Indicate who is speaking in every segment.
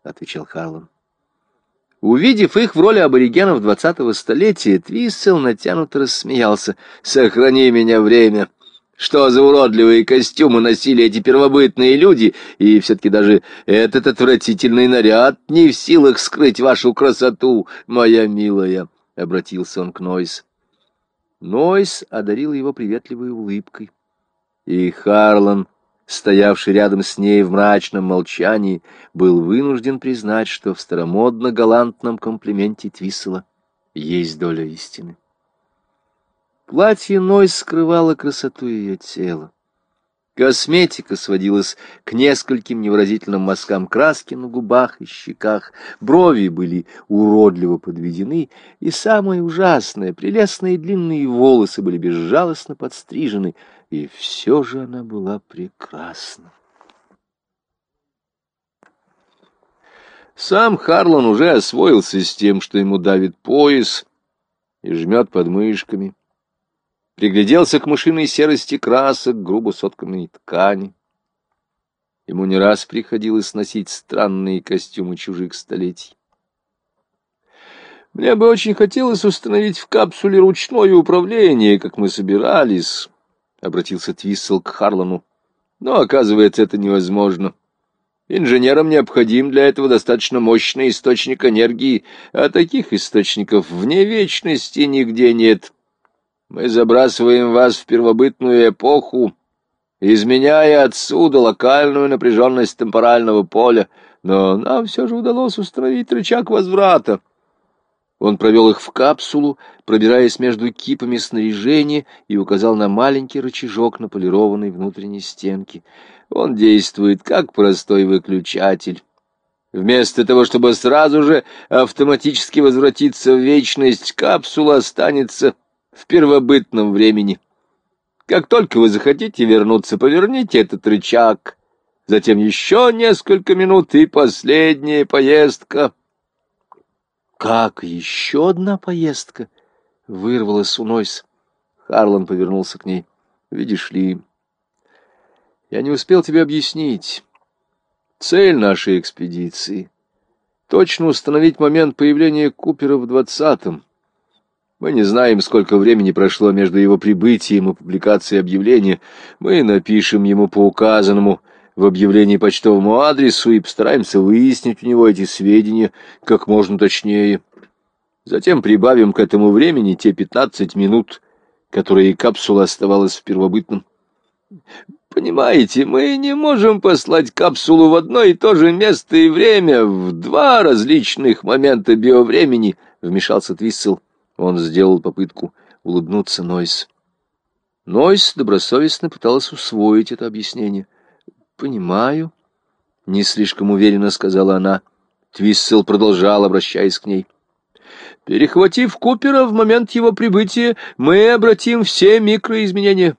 Speaker 1: — отвечал Харлан. Увидев их в роли аборигенов двадцатого столетия, Твиссел натянуто рассмеялся. «Сохрани меня время!» Что за уродливые костюмы носили эти первобытные люди, и все-таки даже этот отвратительный наряд не в силах скрыть вашу красоту, моя милая, — обратился он к Нойс. Нойс одарил его приветливой улыбкой. И Харлан, стоявший рядом с ней в мрачном молчании, был вынужден признать, что в старомодно-галантном комплименте Твиссела есть доля истины. Платье Нойс скрывало красоту ее тела. Косметика сводилась к нескольким невыразительным мазкам краски на губах и щеках, брови были уродливо подведены, и самое ужасное, прелестные длинные волосы были безжалостно подстрижены, и все же она была прекрасна. Сам Харлан уже освоился с тем, что ему давит пояс и жмет подмышками пригляделся к мышиной серости красок, грубо сотканной ткани. Ему не раз приходилось носить странные костюмы чужих столетий. Мне бы очень хотелось установить в капсуле ручное управление, как мы собирались, — обратился Твиссел к Харлану. Но, оказывается, это невозможно. Инженерам необходим для этого достаточно мощный источник энергии, а таких источников вне вечности нигде нет. — мы забрасываем вас в первобытную эпоху, изменяя отсюда локальную напряженность темпорального поля, но нам все же удалось установить рычаг возврата. Он провел их в капсулу, пробираясь между кипами снаряжения, и указал на маленький рычажок на полированной внутренней стенке. Он действует как простой выключатель. Вместо того, чтобы сразу же автоматически возвратиться в вечность, капсула останется в первобытном времени. Как только вы захотите вернуться, поверните этот рычаг. Затем еще несколько минут и последняя поездка. Как еще одна поездка? Вырвалась у Нойс. Харлан повернулся к ней. Видишь ли, я не успел тебе объяснить. Цель нашей экспедиции — точно установить момент появления Купера в двадцатом. Мы не знаем, сколько времени прошло между его прибытием и публикацией объявления. Мы напишем ему по указанному в объявлении почтовому адресу и постараемся выяснить у него эти сведения как можно точнее. Затем прибавим к этому времени те пятнадцать минут, которые капсула оставалась в первобытном. Понимаете, мы не можем послать капсулу в одно и то же место и время, в два различных момента биовремени, — вмешался Твиссел. Он сделал попытку улыбнуться Нойс. Нойс добросовестно пыталась усвоить это объяснение. «Понимаю», — не слишком уверенно сказала она. Твиссел продолжал, обращаясь к ней. «Перехватив Купера в момент его прибытия, мы обратим все микроизменения.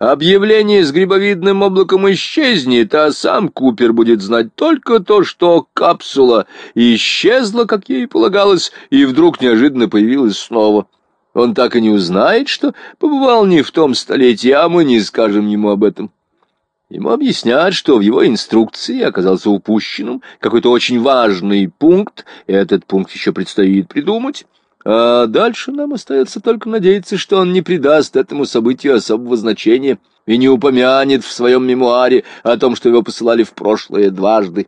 Speaker 1: Объявление с грибовидным облаком исчезнет, а сам Купер будет знать только то, что капсула исчезла, как ей полагалось, и вдруг неожиданно появилась снова. Он так и не узнает, что побывал не в том столетии, а мы не скажем ему об этом. Ему объяснят, что в его инструкции оказался упущенным какой-то очень важный пункт, и этот пункт еще предстоит придумать. А дальше нам остается только надеяться, что он не придаст этому событию особого значения и не упомянет в своем мемуаре о том, что его посылали в прошлое дважды.